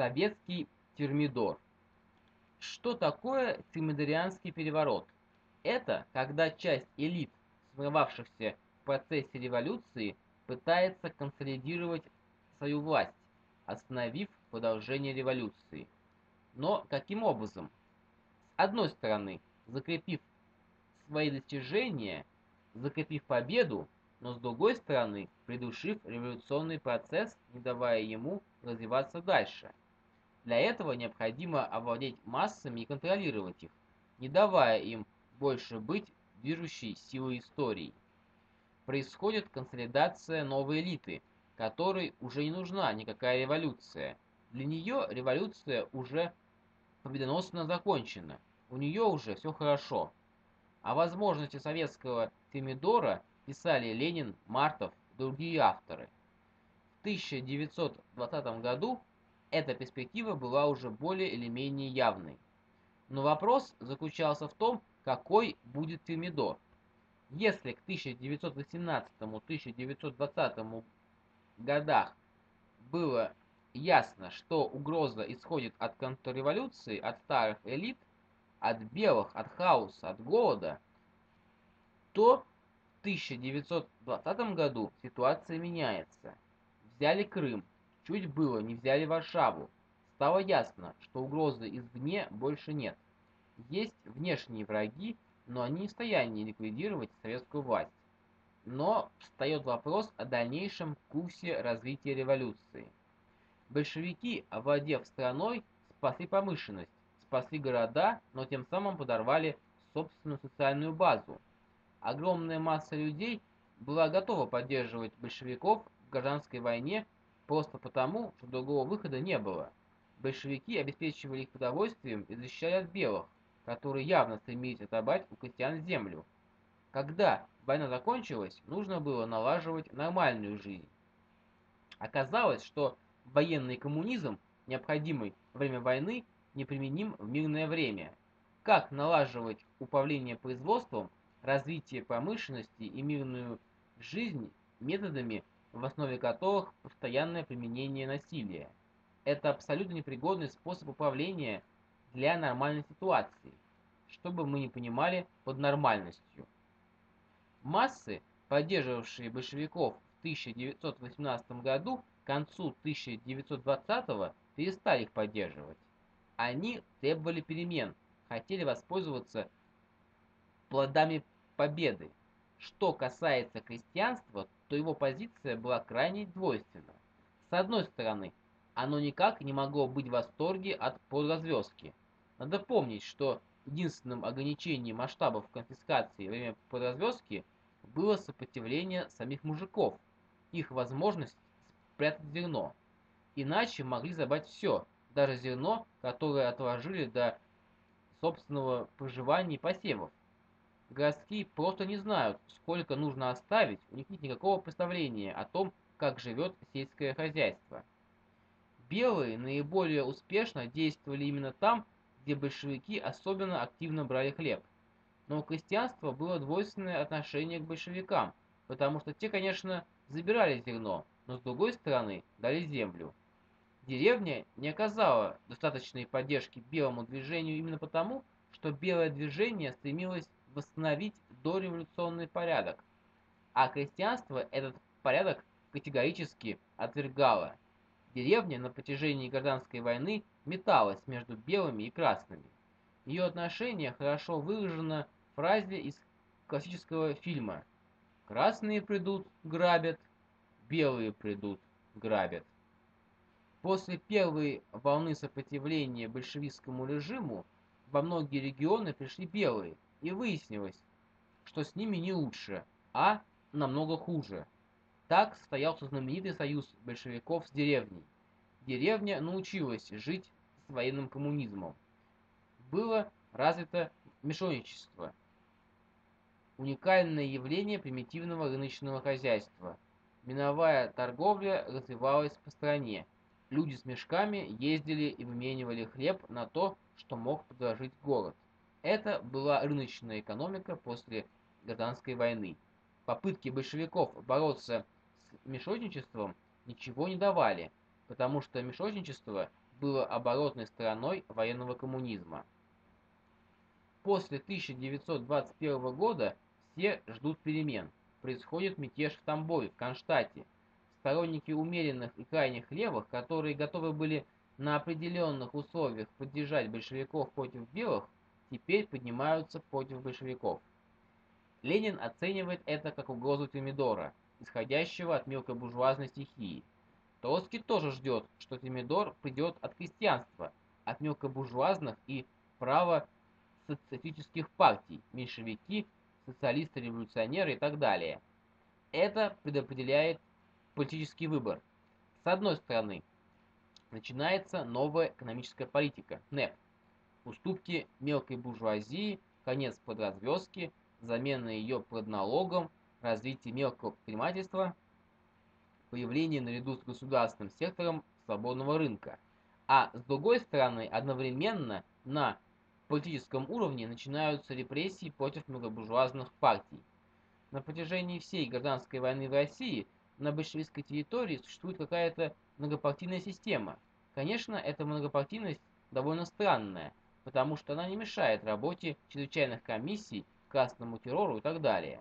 Советский термидор. Что такое термидорианский переворот? Это когда часть элит, сформировавшихся в процессе революции, пытается консолидировать свою власть, остановив продолжение революции. Но каким образом? С одной стороны, закрепив свои достижения, закрепив победу, но с другой стороны, придушив революционный процесс, не давая ему развиваться дальше. Для этого необходимо овладеть массами и контролировать их, не давая им больше быть движущей силой истории. Происходит консолидация новой элиты, которой уже не нужна никакая революция. Для нее революция уже победоносно закончена, у нее уже все хорошо. О возможности советского Фемидора писали Ленин, Мартов, другие авторы. В 1920 году эта перспектива была уже более или менее явной. Но вопрос заключался в том, какой будет Фемидор. Если к 1918-1920 годах было ясно, что угроза исходит от контрреволюции, от старых элит, от белых, от хаоса, от голода, то 1920 году ситуация меняется. Взяли Крым, чуть было не взяли Варшаву. Стало ясно, что угрозы извне больше нет. Есть внешние враги, но они не в состоянии ликвидировать советскую власть. Но встает вопрос о дальнейшем курсе развития революции. Большевики, овладев страной, спасли промышленность, спасли города, но тем самым подорвали собственную социальную базу, Огромная масса людей была готова поддерживать большевиков в гражданской войне просто потому, что другого выхода не было. Большевики обеспечивали их продовольствием и защищали от белых, которые явно стремились отобрать у крестьян землю. Когда война закончилась, нужно было налаживать нормальную жизнь. Оказалось, что военный коммунизм, необходимый во время войны, неприменим в мирное время. Как налаживать управление производством, развитие промышленности и мирную жизнь методами, в основе которых постоянное применение насилия. Это абсолютно непригодный способ управления для нормальной ситуации, чтобы мы не понимали под нормальностью. Массы, поддерживавшие большевиков в 1918 году, к концу 1920 перестали их поддерживать. Они требовали перемен, хотели воспользоваться плодами победы. Что касается крестьянства, то его позиция была крайне двойственна. С одной стороны, оно никак не могло быть в восторге от подразвездки. Надо помнить, что единственным ограничением масштабов конфискации во время подразвездки было сопротивление самих мужиков, их возможность спрятать зерно. Иначе могли забрать все, даже зерно, которое отложили до собственного проживания и посевов. Городские просто не знают, сколько нужно оставить, у них нет никакого представления о том, как живет сельское хозяйство. Белые наиболее успешно действовали именно там, где большевики особенно активно брали хлеб. Но у крестьянства было двойственное отношение к большевикам, потому что те, конечно, забирали зерно, но с другой стороны дали землю. Деревня не оказала достаточной поддержки белому движению именно потому, что белое движение стремилось восстановить дореволюционный порядок, а крестьянство этот порядок категорически отвергало. Деревня на протяжении гражданской войны металась между белыми и красными. Ее отношение хорошо выражено в фразе из классического фильма «Красные придут, грабят, белые придут, грабят». После первой волны сопротивления большевистскому режиму во многие регионы пришли белые – и выяснилось, что с ними не лучше, а намного хуже. Так состоялся знаменитый союз большевиков с деревней. Деревня научилась жить с военным коммунизмом. Было развито мешонничество, уникальное явление примитивного рыночного хозяйства. Миновая торговля развивалась по стране. Люди с мешками ездили и выменивали хлеб на то, что мог предложить город. Это была рыночная экономика после гражданской войны. Попытки большевиков бороться с мешотничеством ничего не давали. потому что мешочничество было оборотной стороной военного коммунизма. После 1921 года все ждут перемен. Происходит мятеж в Тамбове, в Кронштадте. Сторонники умеренных и крайних левых, которые готовы были на определенных условиях поддержать большевиков против белых, теперь поднимаются против большевиков. Ленин оценивает это как угрозу Тимидора, исходящего от мелкобуржуазной стихии. Троцкий тоже ждет, что Тимидор придет от крестьянства, от мелкобуржуазных и право-социалистических партий, меньшевики, социалисты-революционеры и так далее. Это предопределяет политический выбор. С одной стороны, начинается новая экономическая политика, НЭП, уступки мелкой буржуазии, конец подразвездки, замена ее под налогом, развитие мелкого предпринимательства, появление наряду с государственным сектором свободного рынка. А с другой стороны, одновременно на политическом уровне начинаются репрессии против многобуржуазных партий. На протяжении всей гражданской войны в России на большевистской территории существует какая-то многопартийная система. Конечно, эта многопартийность довольно странная, потому что она не мешает работе чрезвычайных комиссий, красному террору и так далее.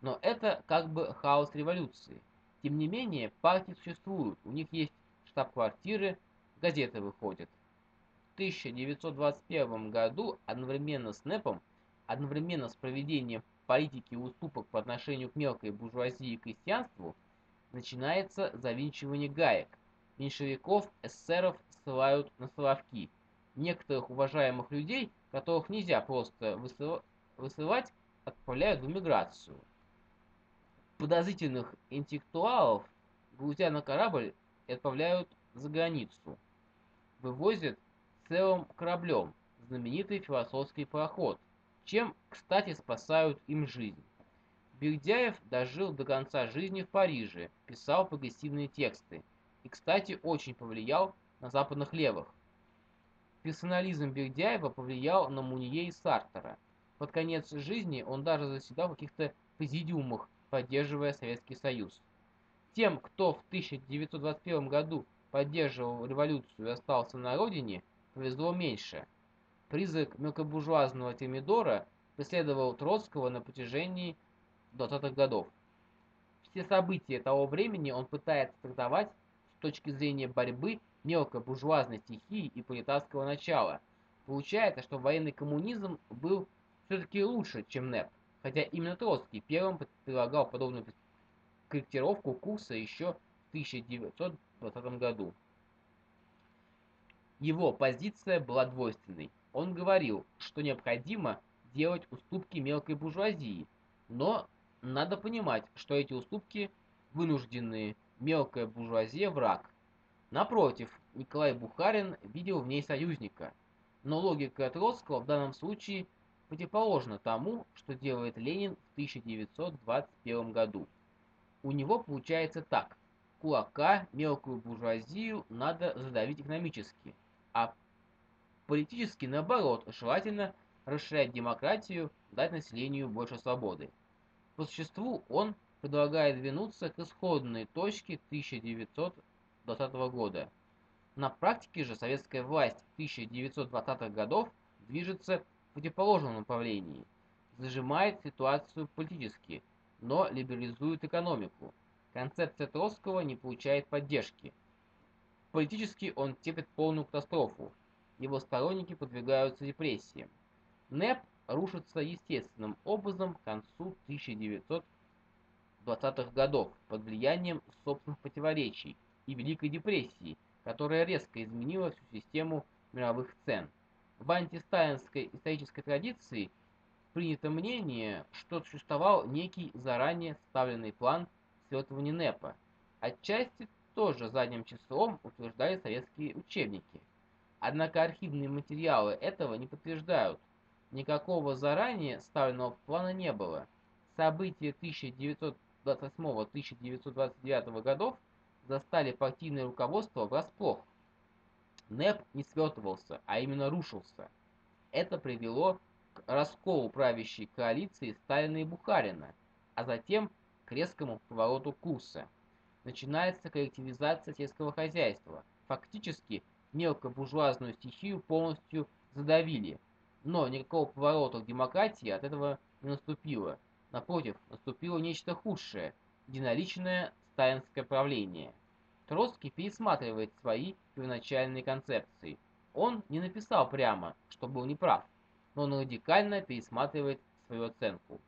Но это как бы хаос революции. Тем не менее, партии существуют, у них есть штаб-квартиры, газеты выходят. В 1921 году одновременно с НЭПом, одновременно с проведением политики уступок по отношению к мелкой буржуазии и крестьянству, начинается завинчивание гаек. Меньшевиков, эсеров ссылают на соловки. Некоторых уважаемых людей, которых нельзя просто высылать, отправляют в эмиграцию. Подозрительных интеллектуалов грузя на корабль и отправляют за границу. Вывозят целым кораблем знаменитый философский пароход, чем, кстати, спасают им жизнь. Бердяев дожил до конца жизни в Париже, писал прогрессивные тексты и, кстати, очень повлиял на западных левых. Персонализм Бердяева повлиял на Мунье и Сартера – под конец жизни он даже заседал в каких-то президиумах, поддерживая Советский Союз. Тем, кто в 1921 году поддерживал революцию и остался на родине, повезло меньше. Призрак мелкобуржуазного Термидора преследовал Троцкого на протяжении 20-х годов. Все события того времени он пытается трактовать с точки зрения борьбы мелкобуржуазной стихии и пролетарского начала. Получается, что военный коммунизм был все-таки лучше, чем НЭП, хотя именно Троцкий первым предлагал подобную корректировку курса еще в 1920 году. Его позиция была двойственной. Он говорил, что необходимо делать уступки мелкой буржуазии, но надо понимать, что эти уступки вынужденные, мелкая буржуазия – враг. Напротив, Николай Бухарин видел в ней союзника, но логика Троцкого в данном случае – противоположно тому, что делает Ленин в 1921 году. У него получается так. Кулака, мелкую буржуазию надо задавить экономически, а политически наоборот, желательно расширять демократию, дать населению больше свободы. По существу он предлагает двинуться к исходной точке 1920 года. На практике же советская власть 1920-х годов движется в противоположном направлении, зажимает ситуацию политически, но либерализует экономику. Концепция Троцкого не получает поддержки. Политически он терпит полную катастрофу. Его сторонники подвигаются репрессиям. НЭП рушится естественным образом к концу 1920-х годов под влиянием собственных противоречий и Великой депрессии, которая резко изменила всю систему мировых цен. В антисталинской исторической традиции принято мнение, что существовал некий заранее ставленный план светлывания НЭПа. Отчасти тоже задним числом утверждали советские учебники. Однако архивные материалы этого не подтверждают. Никакого заранее ставленного плана не было. События 1928-1929 годов застали партийное руководство врасплох. НЭП не свертывался, а именно рушился. Это привело к расколу правящей коалиции Сталина и Бухарина, а затем к резкому повороту курса. начинается коллективизация сельского хозяйства. Фактически, мелкобуржуазную стихию полностью задавили, но никакого поворота к демократии от этого не наступило. Напротив, наступило нечто худшее – единоличное сталинское правление. Троцкий пересматривает свои первоначальные концепции. Он не написал прямо, что был неправ, но он радикально пересматривает свою оценку.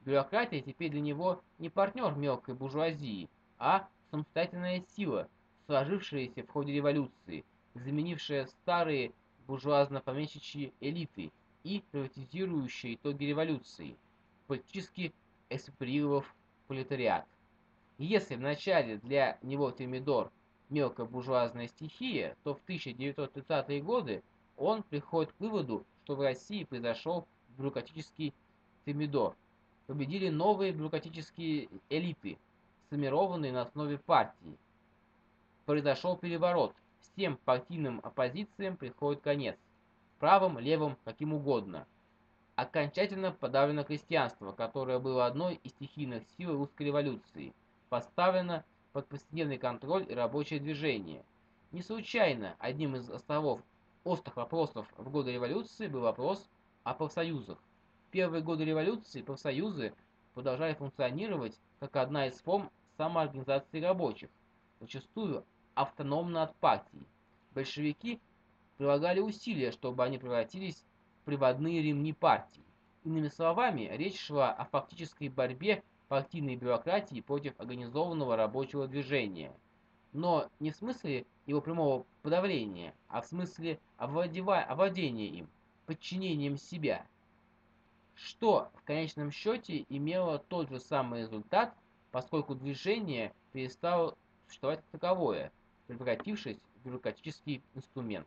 Бюрократия теперь для него не партнер мелкой буржуазии, а самостоятельная сила, сложившаяся в ходе революции, заменившая старые буржуазно-помещичьи элиты и приватизирующая итоги революции, политически экспроприировав пролетариат. И если вначале для него Термидор мелкая буржуазная стихия, то в 1930-е годы он приходит к выводу, что в России произошел бюрократический Термидор. Победили новые бюрократические элиты, сформированные на основе партии. Произошел переворот. Всем партийным оппозициям приходит конец. Правым, левым, каким угодно. Окончательно подавлено крестьянство, которое было одной из стихийных сил русской революции. Поставлено под повседневный контроль и рабочее движение. Не случайно одним из островов острых вопросов в годы революции был вопрос о профсоюзах. В первые годы революции профсоюзы продолжали функционировать как одна из форм самоорганизации рабочих, зачастую автономно от партий. Большевики прилагали усилия, чтобы они превратились в приводные ремни партий. Иными словами, речь шла о фактической борьбе партийной бюрократии против организованного рабочего движения. Но не в смысле его прямого подавления, а в смысле овладения им, подчинением себя. Что в конечном счете имело тот же самый результат, поскольку движение перестало существовать как таковое, превратившись в бюрократический инструмент.